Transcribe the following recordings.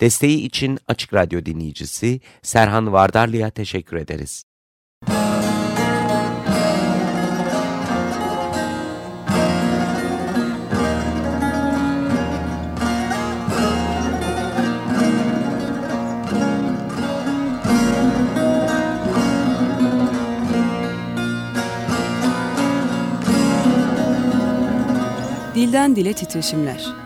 Desteği için Açık Radyo dinleyicisi Serhan Vardarlı'ya teşekkür ederiz. Dilden Dile Titreşimler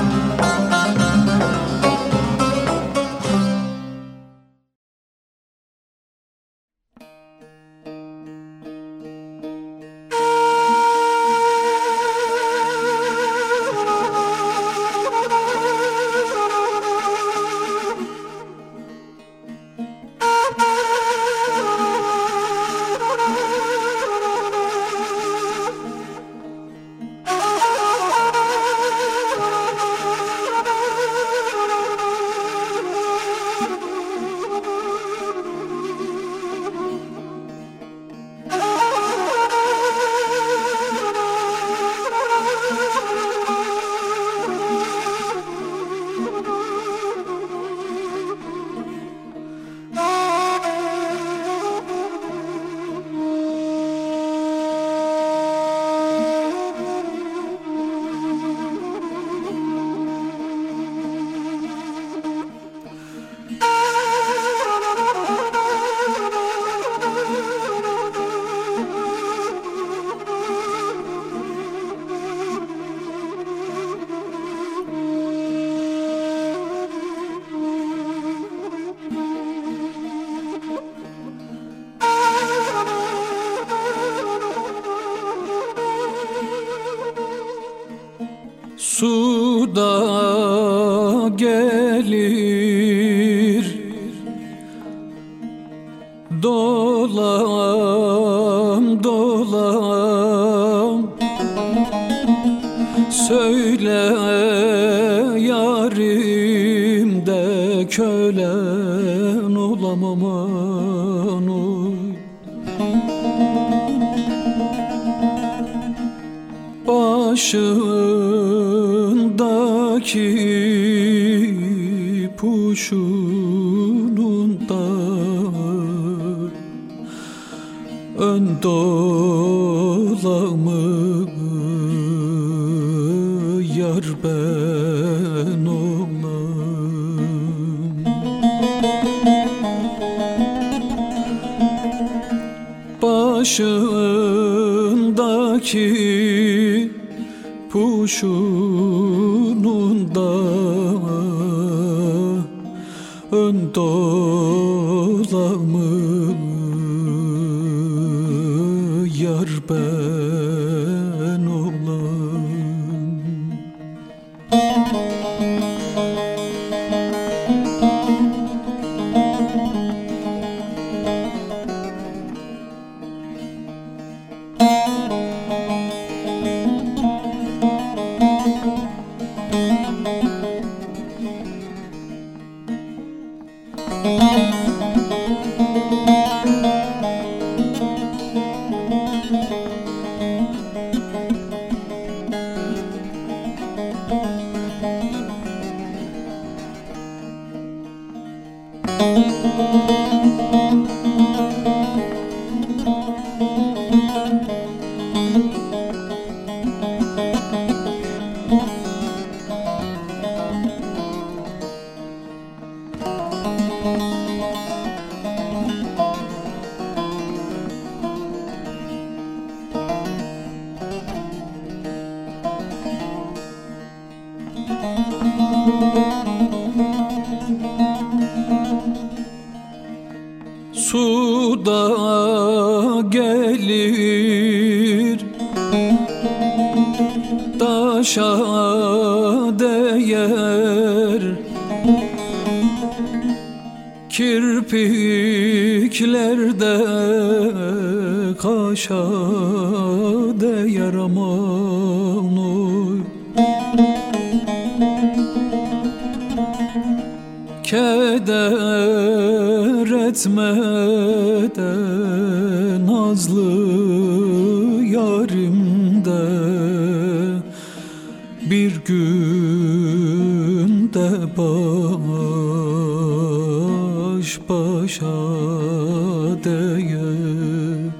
Değer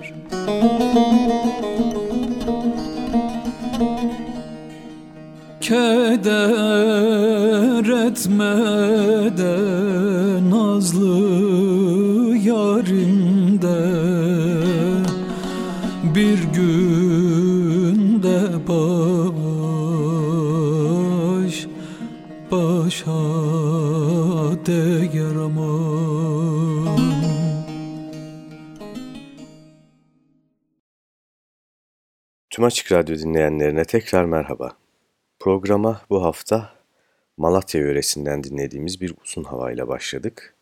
Keder etme Tüm Açık Radyo dinleyenlerine tekrar merhaba. Programa bu hafta Malatya yöresinden dinlediğimiz bir uzun havayla başladık.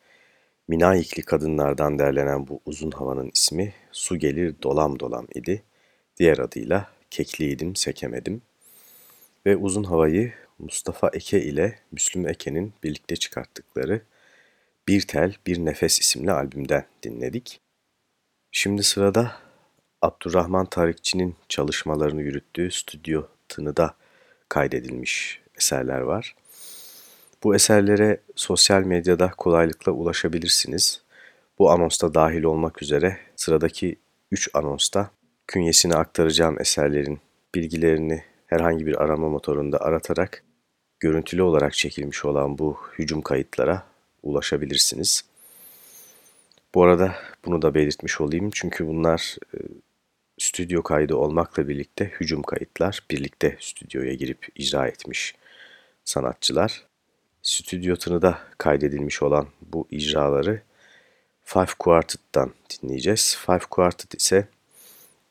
Minayikli kadınlardan derlenen bu uzun havanın ismi Su Gelir Dolam Dolam idi. Diğer adıyla Kekliydim Sekemedim. Ve uzun havayı Mustafa Eke ile Müslüm Eke'nin birlikte çıkarttıkları Bir Tel Bir Nefes isimli albümden dinledik. Şimdi sırada Abdurrahman Tarikçi'nin çalışmalarını yürüttüğü Stüdyo Tını'da kaydedilmiş eserler var. Bu eserlere sosyal medyada kolaylıkla ulaşabilirsiniz. Bu anonsta dahil olmak üzere sıradaki 3 anonsta künyesini aktaracağım eserlerin bilgilerini herhangi bir arama motorunda aratarak görüntülü olarak çekilmiş olan bu hücum kayıtlara ulaşabilirsiniz. Bu arada bunu da belirtmiş olayım çünkü bunlar e, stüdyo kaydı olmakla birlikte hücum kayıtlar, birlikte stüdyoya girip icra etmiş sanatçılar. Stüdyo tınıda kaydedilmiş olan bu icraları Five Quartet'tan dinleyeceğiz. Five Quartet ise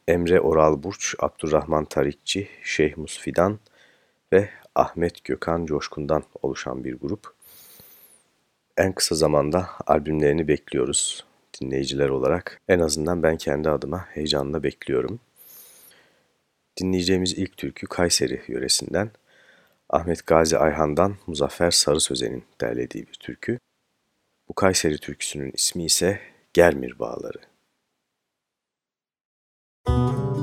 Emre Oral Burç, Abdurrahman Tarikçi, Şeyh Musfidan ve Ahmet Gökhan Coşkun'dan oluşan bir grup. En kısa zamanda albümlerini bekliyoruz dinleyiciler olarak. En azından ben kendi adıma heyecanla bekliyorum. Dinleyeceğimiz ilk türkü Kayseri yöresinden. Ahmet Gazi Ayhan'dan Muzaffer Sarı Sözen'in derlediği bir türkü. Bu Kayseri türküsünün ismi ise Germir Bağları. Yine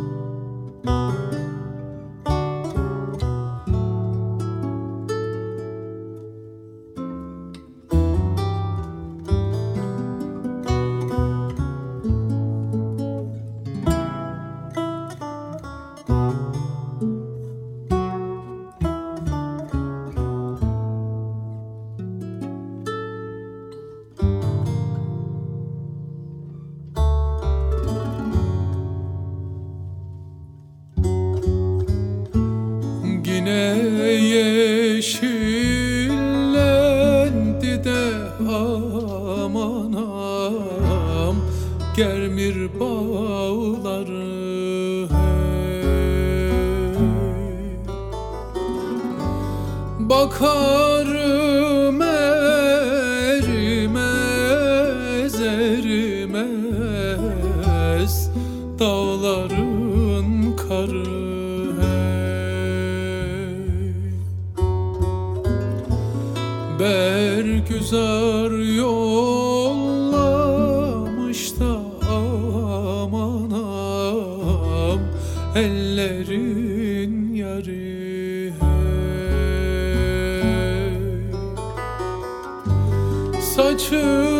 ellerin yarı hey. Saçın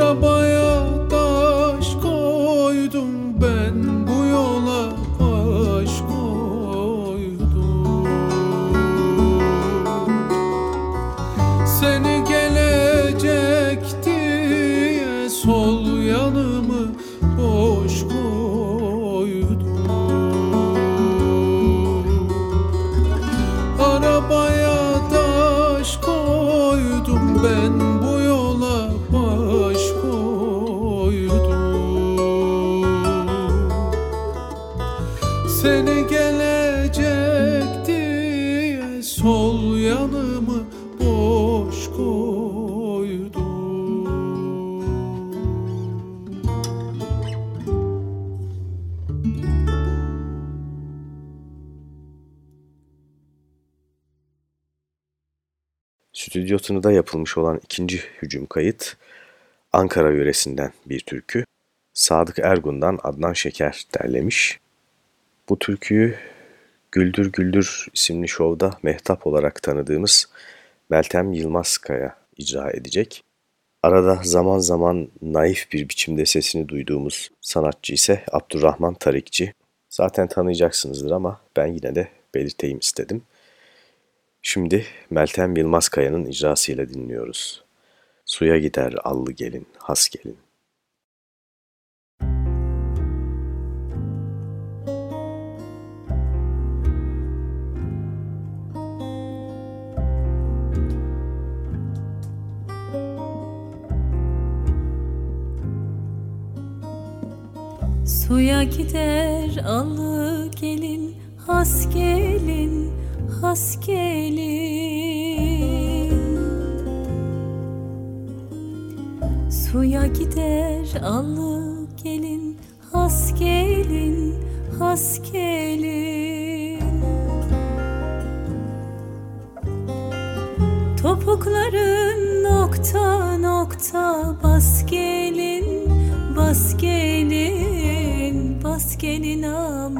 stüdyo da yapılmış olan ikinci hücum kayıt Ankara yöresinden bir türkü. Sadık Ergun'dan Adnan Şeker derlemiş. Bu türküyü Güldür Güldür isimli şovda mehtap olarak tanıdığımız Meltem Yılmazkaya icra edecek. Arada zaman zaman naif bir biçimde sesini duyduğumuz sanatçı ise Abdurrahman Tarikçi. Zaten tanıyacaksınızdır ama ben yine de belirteyim istedim. Şimdi Meltem Yılmazkaya'nın icrasıyla dinliyoruz. Suya gider allı gelin, has gelin. Suya gider allı gelin, has gelin has gelin Suya gider allı gelin has gelin has gelin Topukların nokta nokta bas gelin bas gelin bas gelin aman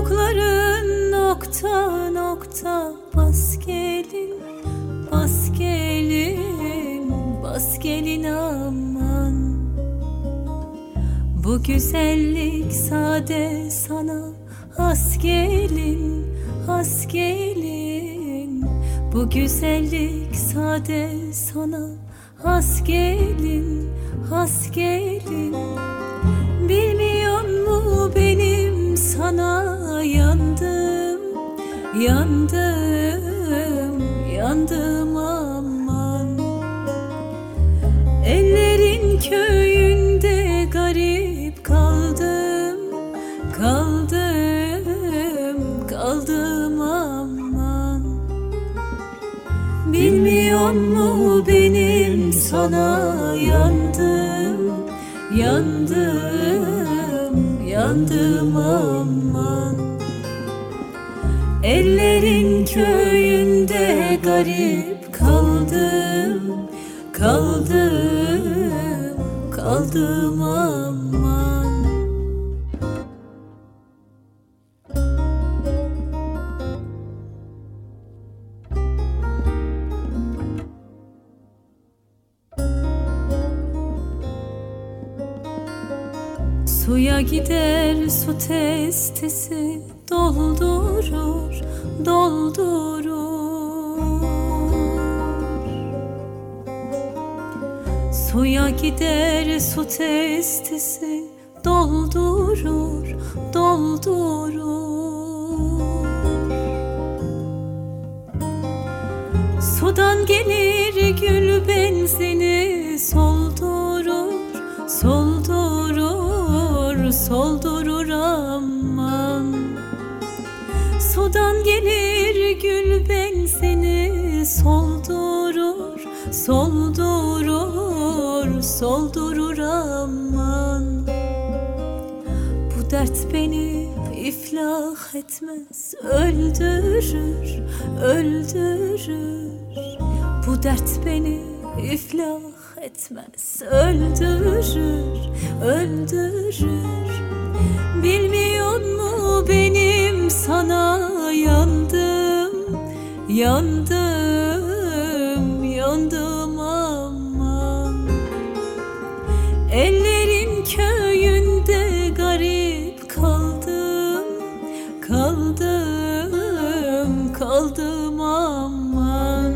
Topukların nokta nokta bas gelin Bas gelin, bas gelin aman. Bu güzellik sade sana has gelin, has gelin. Bu güzellik sade sana has gelin, has gelin. Bilmiyor mu benim sana yandım yandım yandım aman. Ellerin köyünde garip kaldım kaldım kaldım aman. Bilmiyor mu benim sana yandım yandım yandım aman. Ellerin köyünde garip kaldım Kaldım, kaldım aman gider su testisi doldurur, doldurur. Suya gider su testisi doldurur, doldurur. Sudan gelir gül benzini soldurur, soldurur, soldurur aman. Sudan gelir gül benzini soldurur, soldurur, soldurur aman. Bu dert beni iflah etmez Öldürür, öldürür. Bu dert beni iflah etmez Öldürür, öldürür. Bilmiyor mu benim sana yandım? Yandım, yandım aman Ellerin köyünde garip kaldım. Kaldım, kaldım aman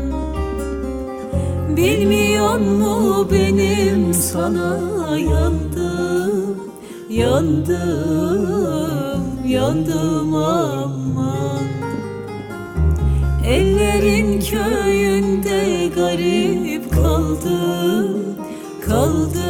Bilmiyor mu benim sana yandım Yandım, yandım aman Ellerin köyünde garip kaldım Kaldım,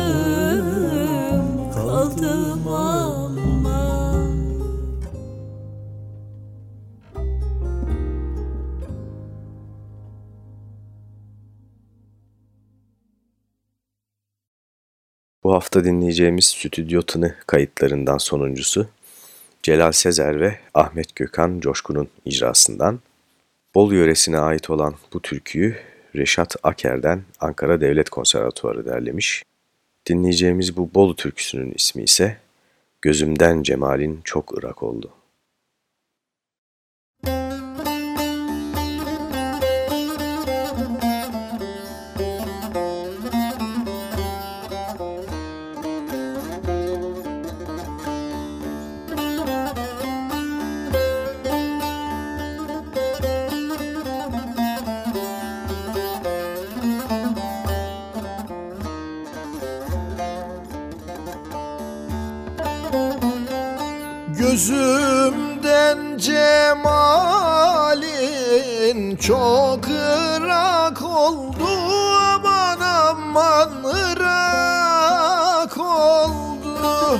hafta dinleyeceğimiz Stüdyo Tını kayıtlarından sonuncusu Celal Sezer ve Ahmet Gökhan Coşkun'un icrasından. Bolu yöresine ait olan bu türküyü Reşat Aker'den Ankara Devlet Konservatuarı derlemiş. Dinleyeceğimiz bu Bolu türküsünün ismi ise Gözümden Cemal'in Çok Irak Oldu. Cemalin çok ırak oldu aman aman ırak oldu.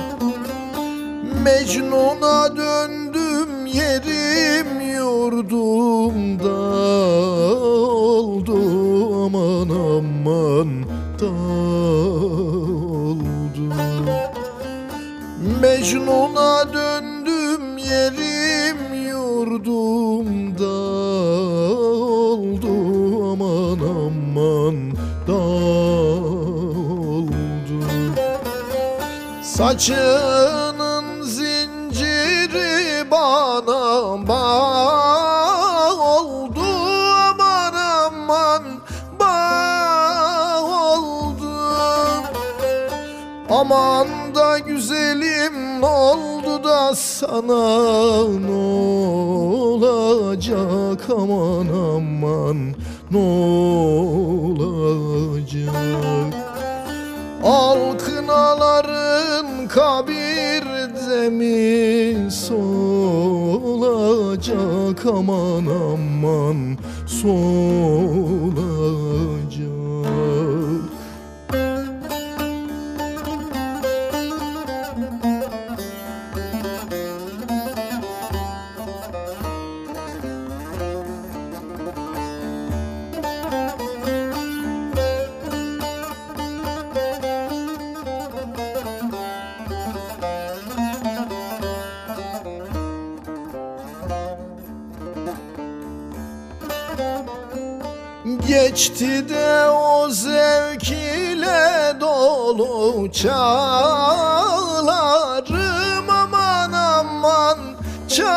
Mecnun'a döndüm yerim yurdumda oldu aman aman da oldu Mecnun'a döndüm yerim yurdumda oldu aman aman da oldu Saçının zinciri bana bağ sana ne olacak? Aman aman ne olacak? Al kınaların kabirde mi solacak aman aman solacak Geçti de o zevk ile dolu çağlarım. Aman aman çağlarım.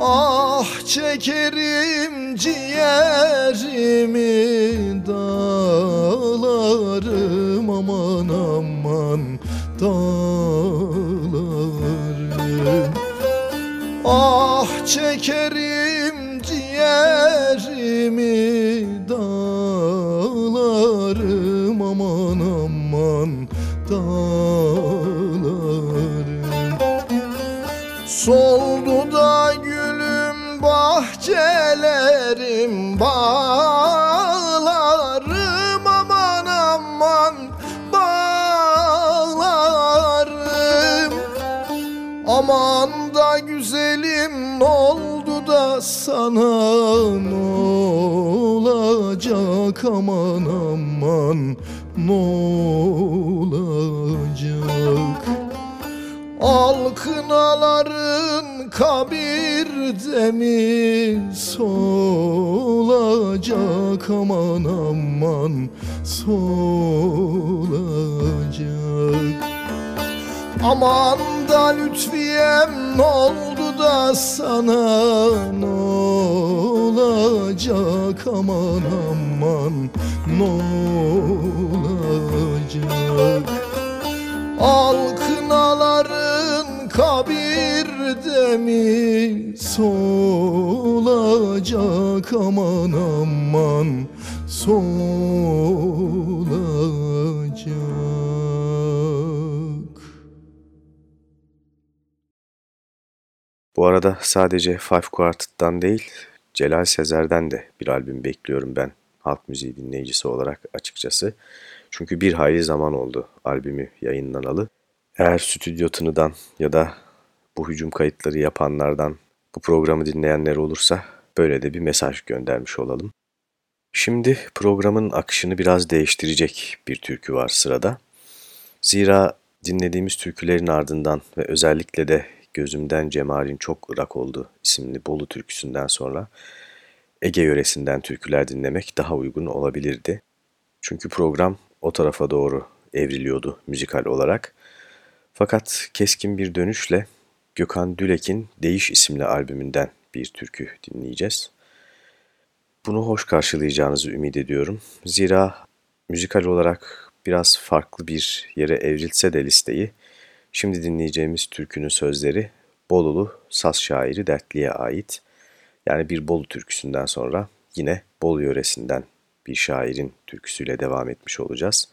Ah çekerim ciğerimi dağlarım. Aman dağlarım. Ah çekerim ciğerimi dağlarım aman aman dağlarım ne olacak aman aman ne olacak? Al kınaların kabirde mi solacak aman aman solacak. Aman da lütfiyem ne oldu da sana ne olacak? Aman aman ne olacak? Al kınaların kabirde mi solacak? Aman aman solacak Bu arada sadece Five Quartet'tan değil, Celal Sezer'den de bir albüm bekliyorum ben halk müziği dinleyicisi olarak açıkçası. Çünkü bir hayli zaman oldu albümü yayınlanalı. Eğer stüdyo tınıdan ya da bu hücum kayıtları yapanlardan bu programı dinleyenler olursa böyle de bir mesaj göndermiş olalım. Şimdi programın akışını biraz değiştirecek bir türkü var sırada. Zira dinlediğimiz türkülerin ardından ve özellikle de Gözümden Cemal'in Çok Irak Oldu isimli Bolu türküsünden sonra Ege yöresinden türküler dinlemek daha uygun olabilirdi. Çünkü program o tarafa doğru evriliyordu müzikal olarak. Fakat keskin bir dönüşle Gökhan Dülek'in Değiş isimli albümünden bir türkü dinleyeceğiz. Bunu hoş karşılayacağınızı ümit ediyorum. Zira müzikal olarak biraz farklı bir yere evrilse de listeyi, şimdi dinleyeceğimiz türkünün sözleri Bolulu Saz şairi Dertli'ye ait. Yani bir Bolu türküsünden sonra yine Bolu yöresinden bir şairin türküsüyle devam etmiş olacağız.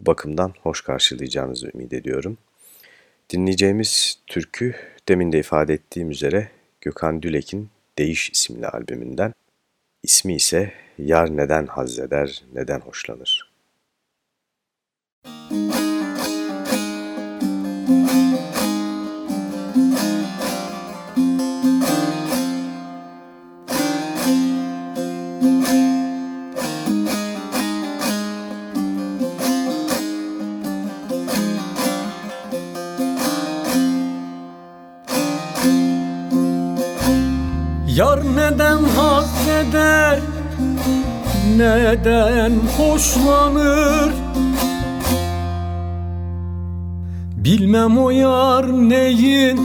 Bu bakımdan hoş karşılayacağınızı ümit ediyorum. Dinleyeceğimiz türkü demin de ifade ettiğim üzere Gökhan Dülek'in Değiş isimli albümünden. İsmi ise Yar Neden Hazzeder, Neden Hoşlanır. Müzik Yar neden haz eder? Neden hoşlanır? Bilmem o yar neyin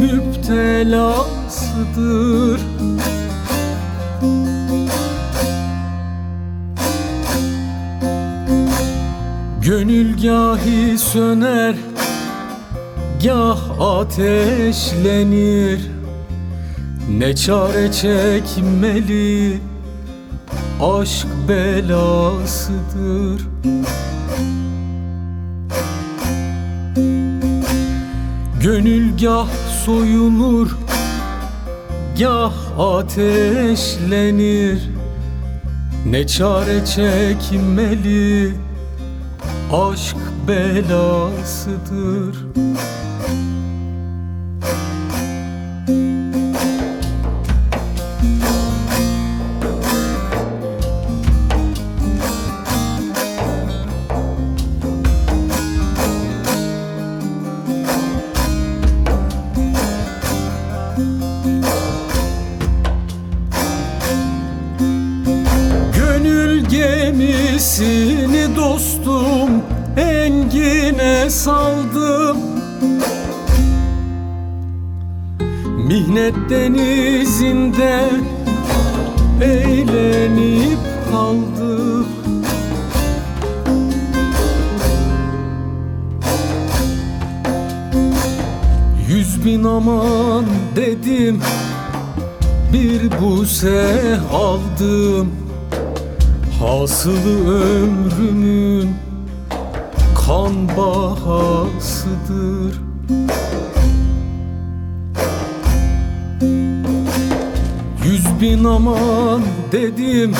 müptelasıdır. Gönül gahi söner Gah ateşlenir ne çare çekmeli Aşk belasıdır. Gönül gah soyulur Gah ateşlenir. Ne çare çekmeli Aşk belasıdır aldım Hasılı ömrümün kan bahasıdır. Yüz bin aman dedim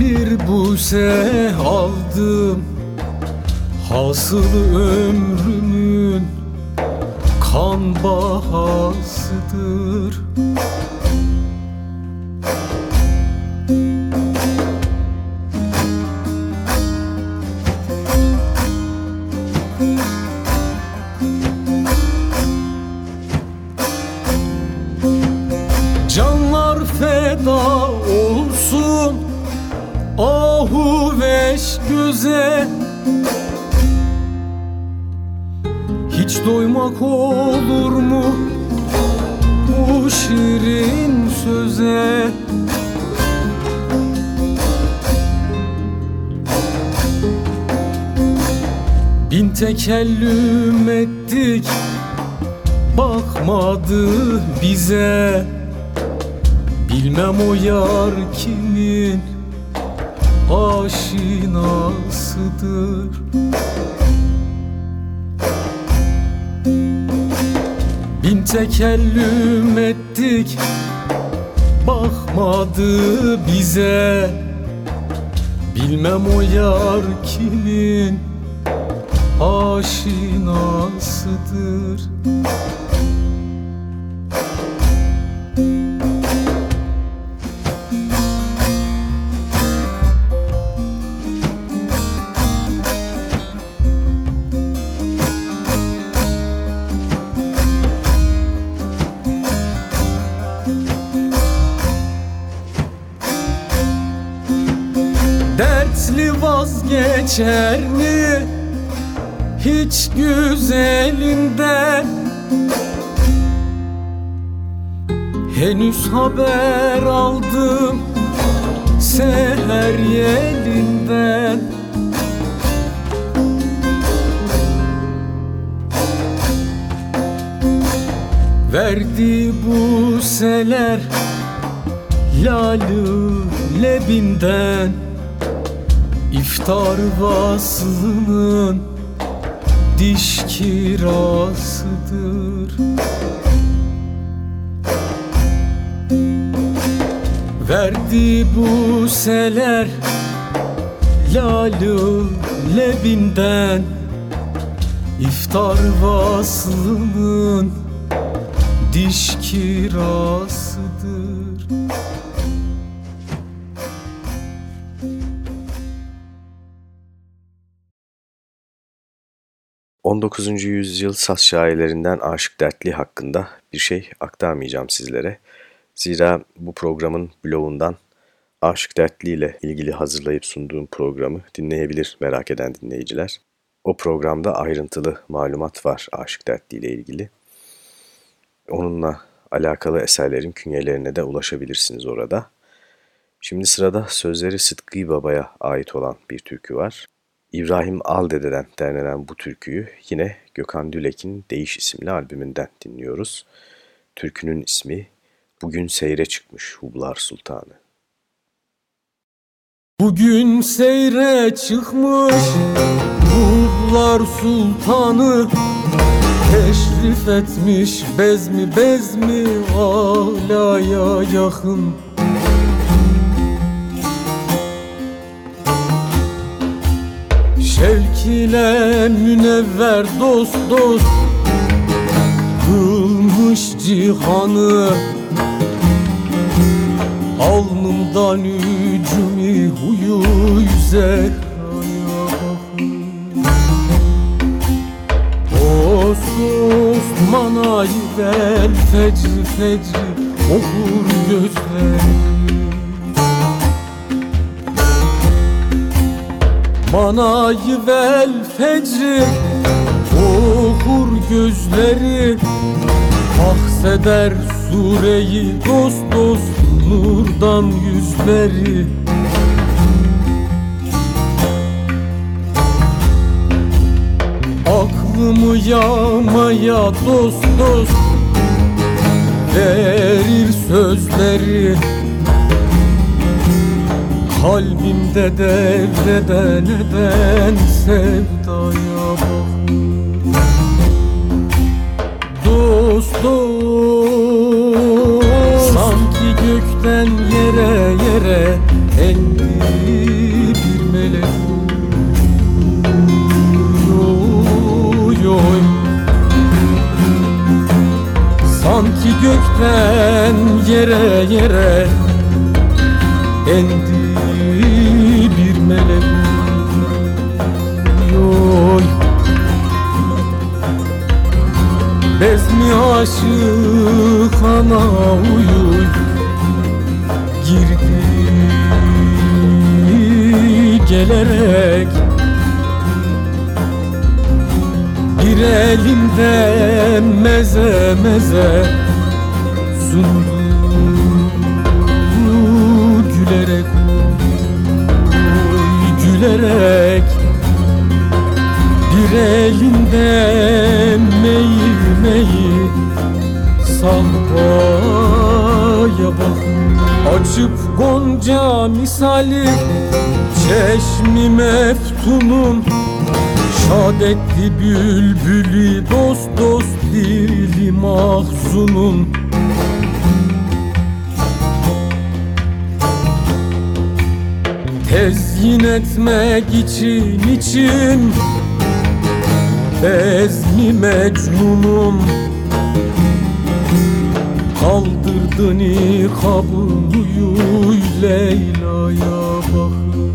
Bir buse aldım. Hasılı ömrümün kan bahasıdır Hiç doymak olur mu Bu şirin söze? Bin tekellüm ettik Bakmadı bize. Bilmem o yar kimin aşinasıdır Bin tekellüm ettik Bakmadı bize. Bilmem o yar kimin aşinasıdır 'Li vazgeçer mi? Hiç güzelinden Henüz haber aldım seher yelinden. Verdi bu seler lalü lebinden İftar vaslının diş kirasıdır. Verdi bu seler lalü lebinden. İftar vaslının diş kirasıdır 19. yüzyıl saz şairlerinden Aşık Dertli hakkında bir şey aktarmayacağım sizlere. Zira bu programın blogundan Aşık Dertli ile ilgili hazırlayıp sunduğum programı dinleyebilir merak eden dinleyiciler. O programda ayrıntılı malumat var Aşık Dertli ile ilgili. Onunla alakalı eserlerin künyelerine de ulaşabilirsiniz orada. Şimdi sırada sözleri Sıtkı Baba'ya ait olan bir türkü var. İbrahim Aldede'den derlenen bu türküyü yine Gökhan Dülek'in Değiş isimli albümünden dinliyoruz. Türkünün ismi Bugün Seyre Çıkmış Hublar Sultanı. Bugün seyre çıkmış Hublar Sultanı Teşrif etmiş bezmi bezmi alaya yakın Şevk ile münevver dost dost Kılmış cihanı Alnımdan ücümü huyu bakın Dost manayı ver fecri fecri Okur gözlerim Manayı vel fecri Okur gözleri. Bahseder sureyi Dost dost nurdan yüzleri. Aklımı yağmaya dost dost Verir sözleri Kalbimde devreden eden sevdaya bak. Dost dost Sanki gökten yere yere indi bir melek. Oy oy. Sanki gökten yere yere indi Bezmi aşık ana uyuy Girdi gelerek. Bir elimde meze meze Sundu gülerek gülerek Bir elinde meyil meyil Sahbaya bak. Açıp gonca misali Çeşmi meftunum Şad etti bülbülü dost dost dili mahzunum Tezyin etmek için için Bezmi mecnunum. Kaldırdı nikabını yuy Leyla'ya bakın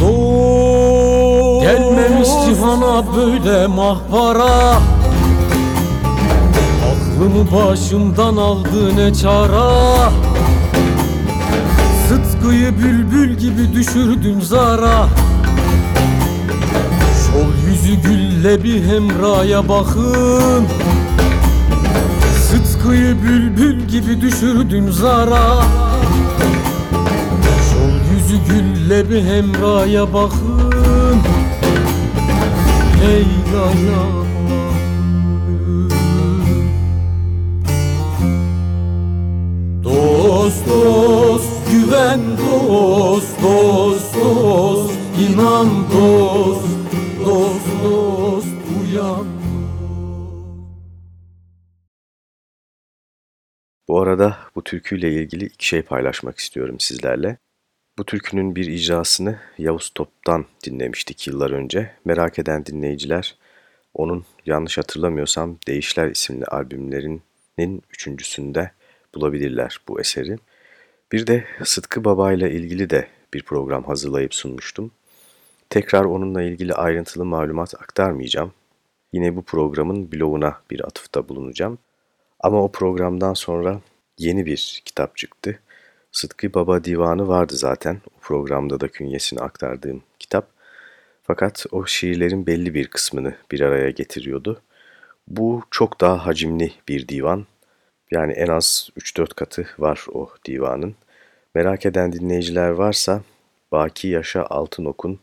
Dost Gelmemiş cihana böyle mahvara. Aklımı başımdan aldı ne çara. Sıtkıyı bülbül gibi düşürdün zara bir hemraya bakın. Sıtkıyı bülbül gibi düşürdün zara. Şol yüzü gülle bir hemraya bakın. Leyla'ya Dost dost güven dost dost dost inan dost dost uyan Bu arada bu türküyle ilgili iki şey paylaşmak istiyorum sizlerle. Bu türkünün bir icrasını Yavuz Top'tan dinlemiştik yıllar önce. Merak eden dinleyiciler onun yanlış hatırlamıyorsam Değişler isimli albümlerinin üçüncüsünde bulabilirler bu eseri. Bir de Sıtkı Baba ile ilgili de bir program hazırlayıp sunmuştum. Tekrar onunla ilgili ayrıntılı malumat aktarmayacağım. Yine bu programın bloguna bir atıfta bulunacağım. Ama o programdan sonra yeni bir kitap çıktı. Sıtkı Baba Divanı vardı zaten. O programda da künyesini aktardığım kitap. Fakat o şiirlerin belli bir kısmını bir araya getiriyordu. Bu çok daha hacimli bir divan. Yani en az 3-4 katı var o divanın. Merak eden dinleyiciler varsa Baki Yaşa Altınok'un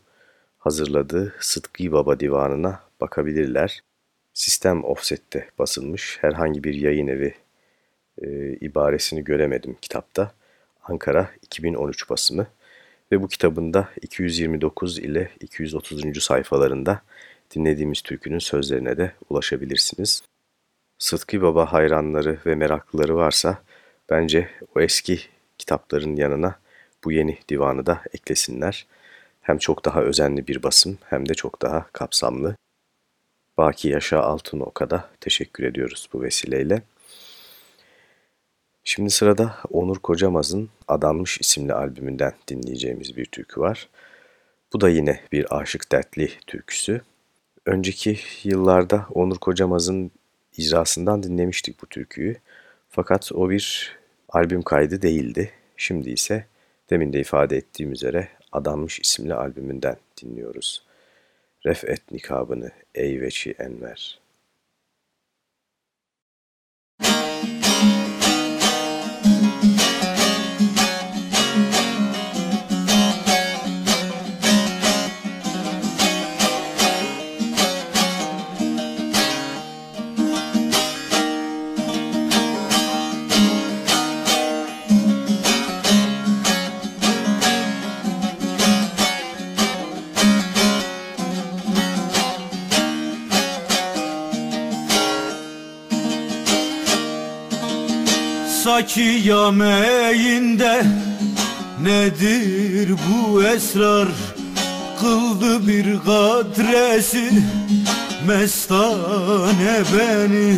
hazırladığı Sıtkı Baba Divanı'na bakabilirler. Sistem Offset'te basılmış herhangi bir yayın evi e, ibaresini göremedim kitapta. Ankara 2013 basımı ve bu kitabında 229 ile 230. sayfalarında dinlediğimiz türkünün sözlerine de ulaşabilirsiniz. Sıtkı Baba hayranları ve meraklıları varsa bence o eski kitapların yanına bu yeni divanı da eklesinler. Hem çok daha özenli bir basım hem de çok daha kapsamlı. Baki Yaşa Altınok'a da teşekkür ediyoruz bu vesileyle. Şimdi sırada Onur Kocamaz'ın Adanmış isimli albümünden dinleyeceğimiz bir türkü var. Bu da yine bir aşık dertli türküsü. Önceki yıllarda Onur Kocamaz'ın icrasından dinlemiştik bu türküyü. Fakat o bir albüm kaydı değildi. Şimdi ise demin de ifade ettiğim üzere Adanmış isimli albümünden dinliyoruz. Ref et nikabını ey veçi enver. Saki yameğinde Nedir bu esrar? Kıldı bir kadresi Mestane beni.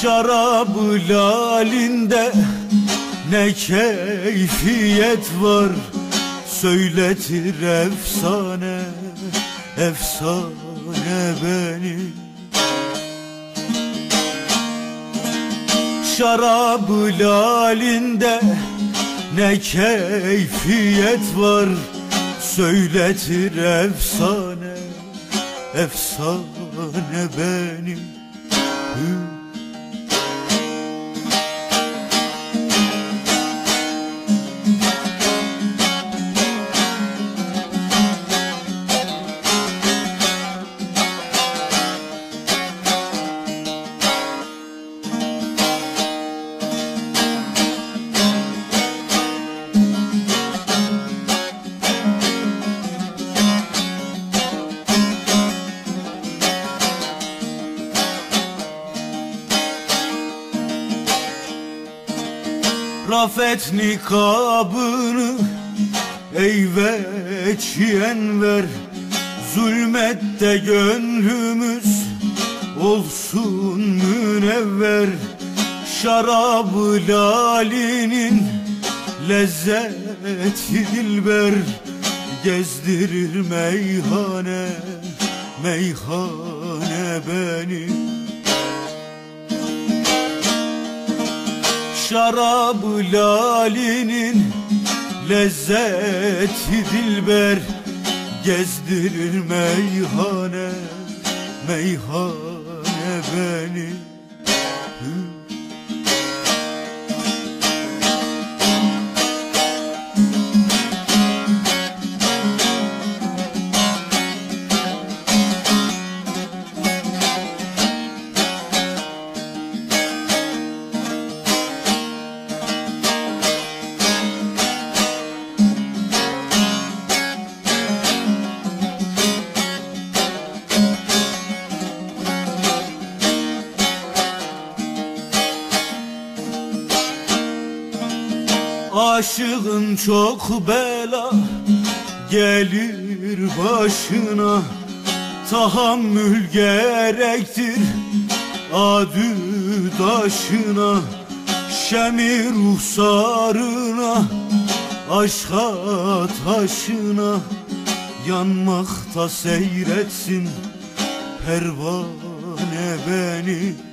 Şarabı lalinde Ne keyfiyet var? Söyletir efsane Efsane beni Şarabı lalinde ne keyfiyet var Söyletir efsane Efsane beni Nikabını ey veçiyen ver. Zulmette gönlümüz olsun münevver. Şarabı lalinin lezzeti dilber. Gezdirir meyhane, meyhane beni şarabı lalinin lezzeti dilber gezdirir meyhane meyhane beni Aşığın çok bela gelir başına. Tahammül gerektir adü taşına Şemi ruhsarına aşka taşına. Yanmakta seyretsin pervane beni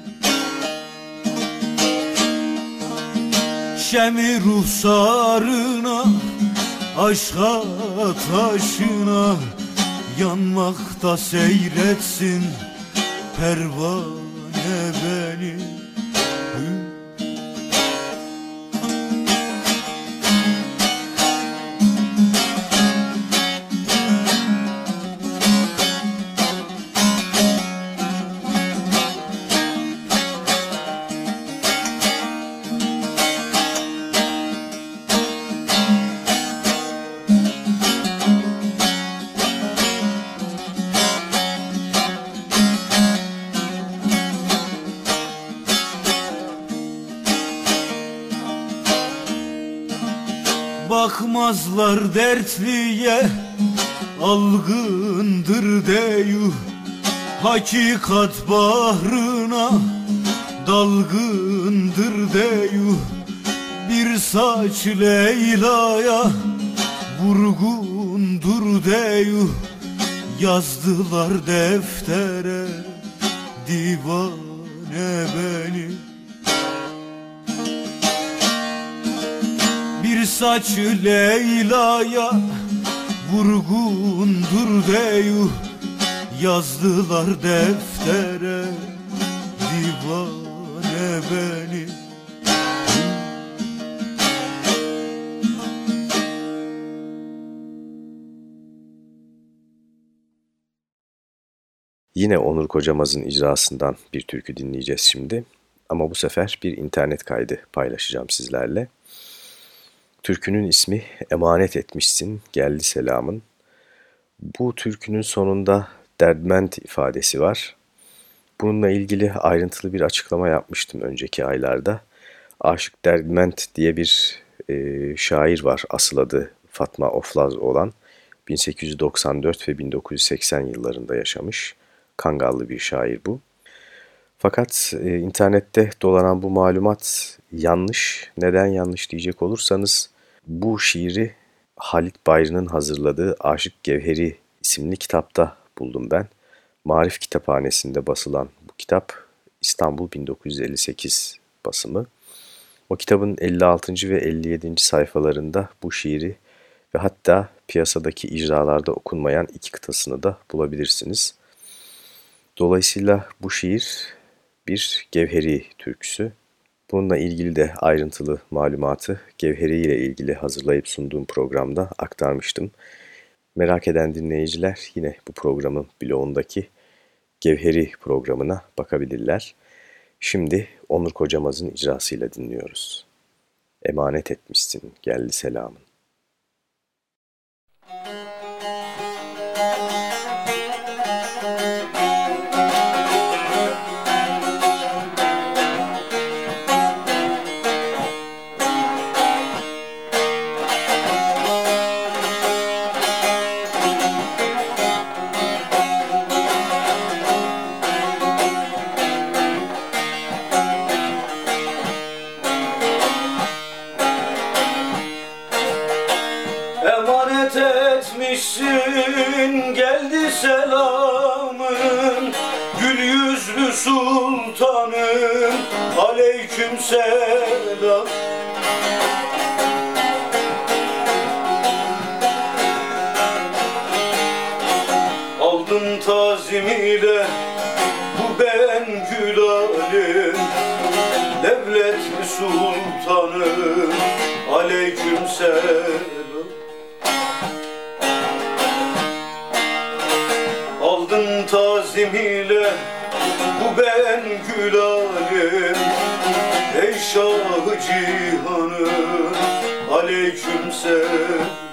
şemi ruhsarına Aşka taşına Yanmakta seyretsin Pervane beni Bakmazlar dertliye Algındır deyuh Hakikat bahrına Dalgındır deyuh Bir saç Leyla'ya Vurgundur deyuh Yazdılar deftere Divane beni Bir saç Leyla'ya vurgundur deyuh Yazdılar deftere divane beni Yine Onur Kocamaz'ın icrasından bir türkü dinleyeceğiz şimdi. Ama bu sefer bir internet kaydı paylaşacağım sizlerle. Türkünün ismi Emanet Etmişsin Geldi Selamın. Bu türkünün sonunda derdment ifadesi var. Bununla ilgili ayrıntılı bir açıklama yapmıştım önceki aylarda. Aşık Derment diye bir e, şair var asıl adı Fatma Oflaz olan 1894 ve 1980 yıllarında yaşamış. Kangallı bir şair bu. Fakat e, internette dolanan bu malumat yanlış. Neden yanlış diyecek olursanız bu şiiri Halit Bayrı'nın hazırladığı Aşık Gevheri isimli kitapta buldum ben. Marif Kitaphanesi'nde basılan bu kitap İstanbul 1958 basımı. O kitabın 56. ve 57. sayfalarında bu şiiri ve hatta piyasadaki icralarda okunmayan iki kıtasını da bulabilirsiniz. Dolayısıyla bu şiir bir Gevheri türküsü. Bununla ilgili de ayrıntılı malumatı Gevheri ile ilgili hazırlayıp sunduğum programda aktarmıştım. Merak eden dinleyiciler yine bu programın bloğundaki Gevheri programına bakabilirler. Şimdi Onur Kocamaz'ın icrasıyla dinliyoruz. Emanet etmişsin geldi selamın. Aleyküm selam Aldım tazim ile Bu ben gülalim Devletli sultanım Aleyküm selam. Tazim ile bu ben gülalim Ey Şah-ı Cihanım aleyküm selam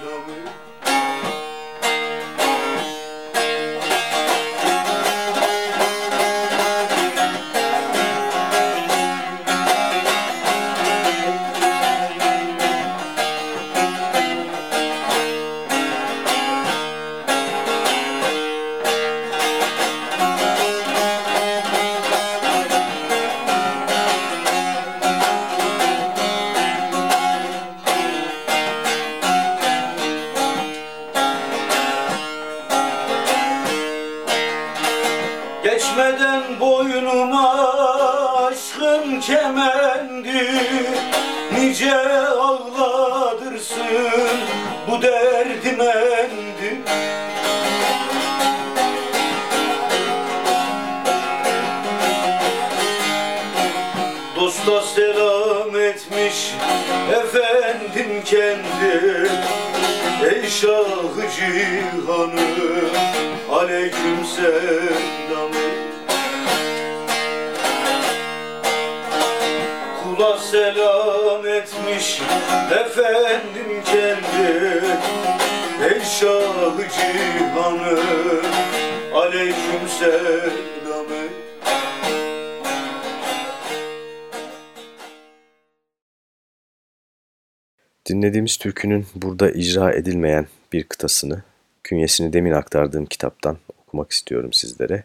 Dinlediğimiz türkünün burada icra edilmeyen bir kıtasını, künyesini demin aktardığım kitaptan okumak istiyorum sizlere.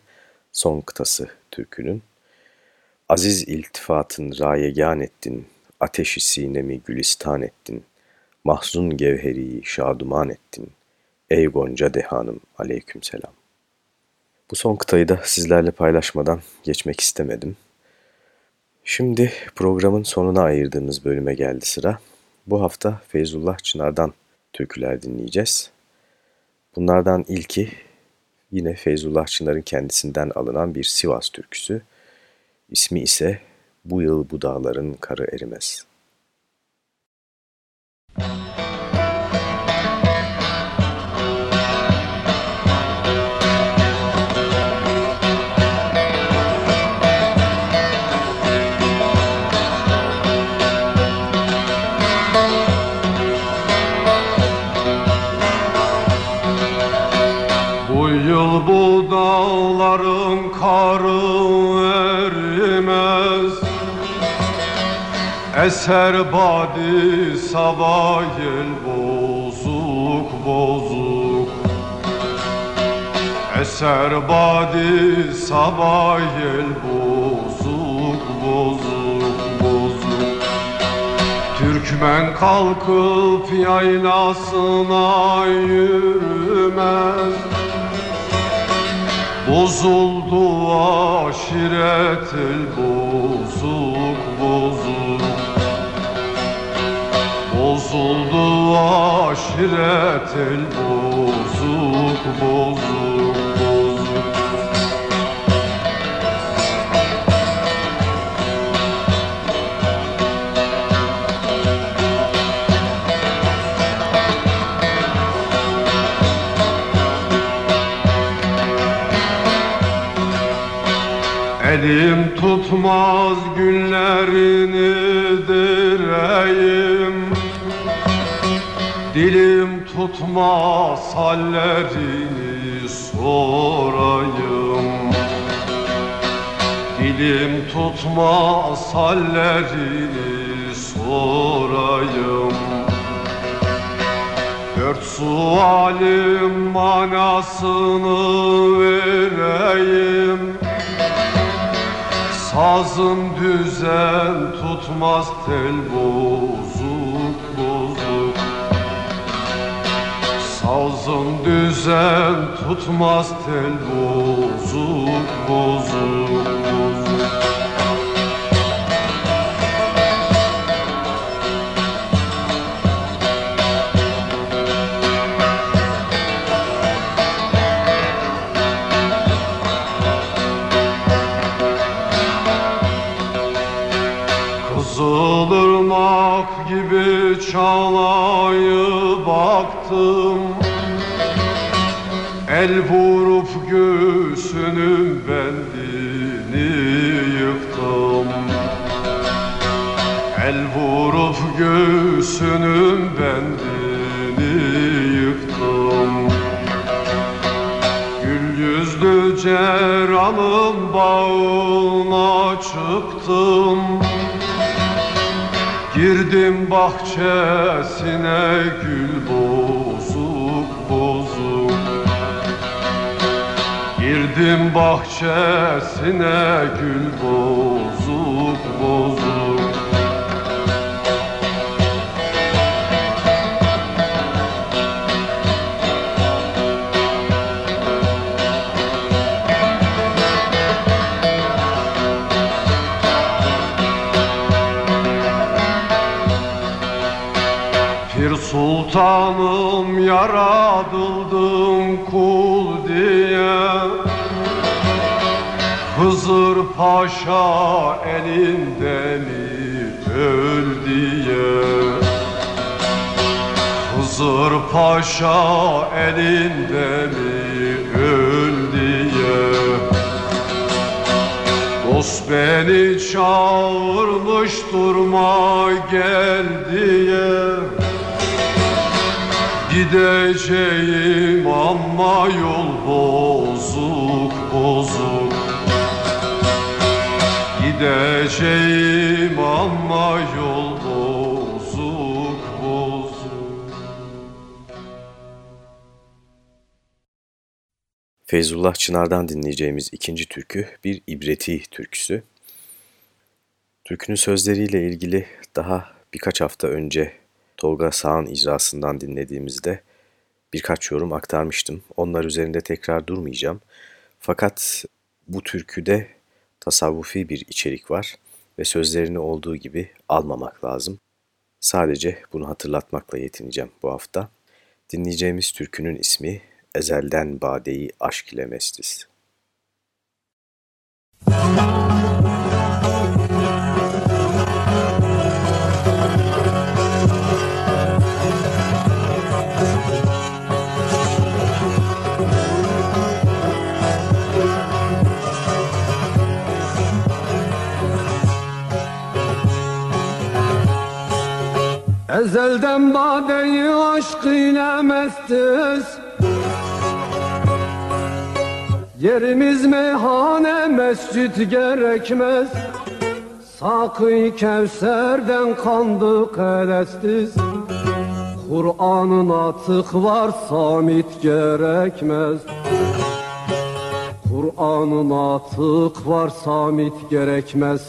Son kıtası türkünün. Aziz iltifatın rayegan ettin, ateşi sinemi gülistan ettin, mahzun gevheriyi şaduman ettin, ey Gonca dehanım aleyküm selam. Bu son kıtayı da sizlerle paylaşmadan geçmek istemedim. Şimdi programın sonuna ayırdığımız bölüme geldi sıra. Bu hafta Feyzullah Çınar'dan türküler dinleyeceğiz. Bunlardan ilki yine Feyzullah Çınar'ın kendisinden alınan bir Sivas türküsü. İsmi ise Bu Yıl Bu Dağların Karı Erimez. Eser badi sabah yel bozuk bozuk. Eser badi sabah yel bozuk bozuk bozuk. Türkmen kalkıp yaylasına yürümez. Bozuldu aşiret el bozuk Bozuldu aşiret el bozuk bozuk bozuk. Elim tutmaz günlerini Hallerini sorayım. Dilim tutmaz hallerini sorayım. Dört sualim manasını vereyim. Sazım düzen tutmaz tel bozuk Sazım düzen tutmaz tel bozuk bozuk çıktım Girdim bahçesine gül bozuk bozuk. Girdim bahçesine gül bozuk sultanım yaradıldım kul diye. Hızır Paşa elinde mi öl diye. Hızır Paşa elinde mi öl diye. Dost beni çağırmış durma gel diye Gideceğim ama yol bozuk bozuk Gideceğim ama yol bozuk bozuk Feyzullah Çınar'dan dinleyeceğimiz ikinci türkü bir ibreti türküsü. Türkünün sözleriyle ilgili daha birkaç hafta önce Tolga Sağan icrasından dinlediğimizde birkaç yorum aktarmıştım. Onlar üzerinde tekrar durmayacağım. Fakat bu türküde tasavvufi bir içerik var ve sözlerini olduğu gibi almamak lazım. Sadece bunu hatırlatmakla yetineceğim bu hafta. Dinleyeceğimiz türkünün ismi Ezelden Badeyi Aşk ile Mestiz. Ezelden badeyi aşk ile mestiz Yerimiz meyhane mescit gerekmez. Sakı Kevser'den kandık elestiz. Kur'an'ın atık var samit gerekmez. Kur'an'ın atık var samit gerekmez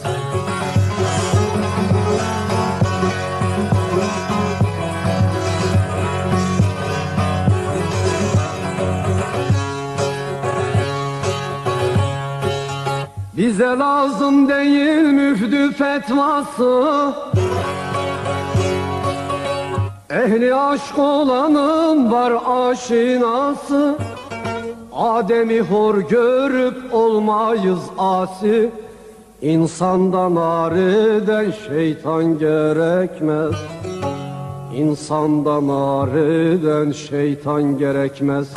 Bize lazım değil müftü fetvası. Ehli aşk olanın var aşinası. Adem'i hor görüp olmayız asi. İnsandan ariden şeytan gerekmez. İnsandan ariden şeytan gerekmez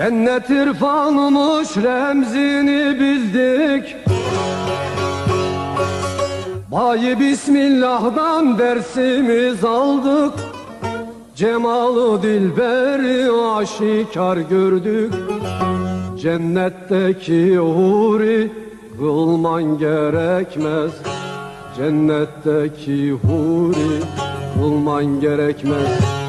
Cennet irfanımış remzini bildik Bayi Bismillah'dan dersimiz aldık. Cemalı dilberi aşikar gördük. Cennetteki huri kılman gerekmez. Cennetteki huri kılman gerekmez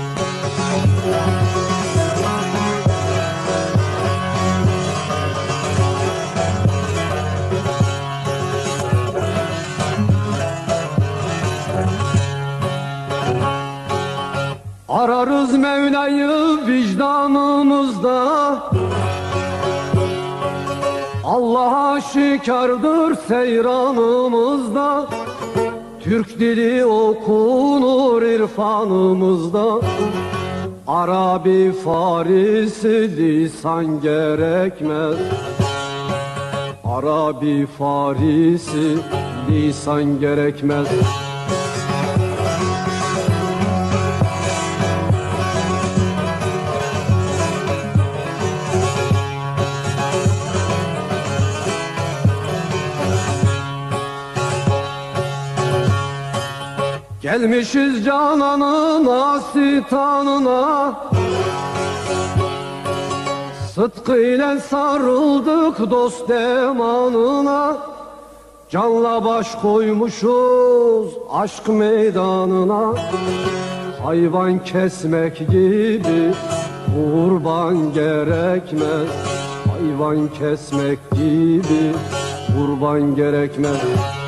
Ararız Mevla'yı vicdanımızda. Allah'a şikardır seyranımızda Türk dili okunur irfanımızda. Arabi Farisi lisan gerekmez. Arabi Farisi lisan gerekmez Gelmişiz cananın asitanına Sıtkıyla sarıldık dost demanına. Canla baş koymuşuz aşk meydanına. Hayvan kesmek gibi kurban gerekmez. Hayvan kesmek gibi kurban gerekmez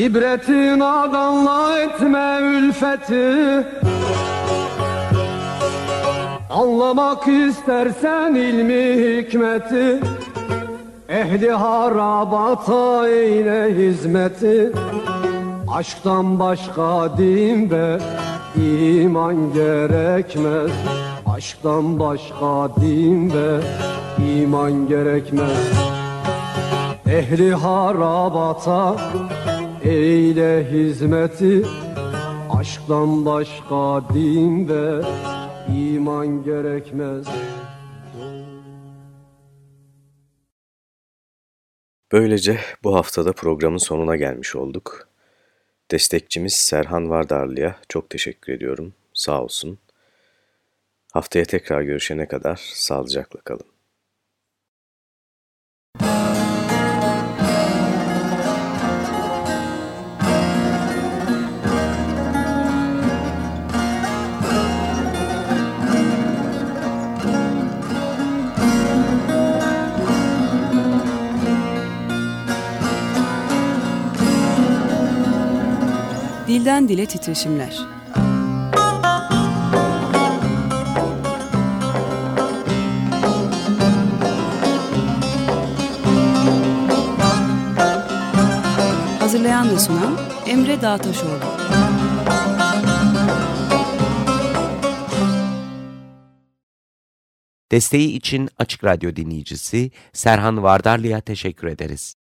İbretin adanla etme ülfeti. Anlamak istersen ilmi hikmeti. Ehli harabata eyle hizmeti. Aşktan başka din ve iman gerekmez. Aşktan başka din ve iman gerekmez. Ehli harabata eyle hizmeti Aşktan başka din ve iman gerekmez Böylece bu haftada programın sonuna gelmiş olduk. Destekçimiz Serhan Vardarlı'ya çok teşekkür ediyorum. Sağ olsun. Haftaya tekrar görüşene kadar sağlıcakla kalın. Dilden dile titreşimler. Hazırlayan ve sunan Emre Dağtaşoğlu. Desteği için Açık Radyo dinleyicisi Serhan Vardarlı'ya teşekkür ederiz.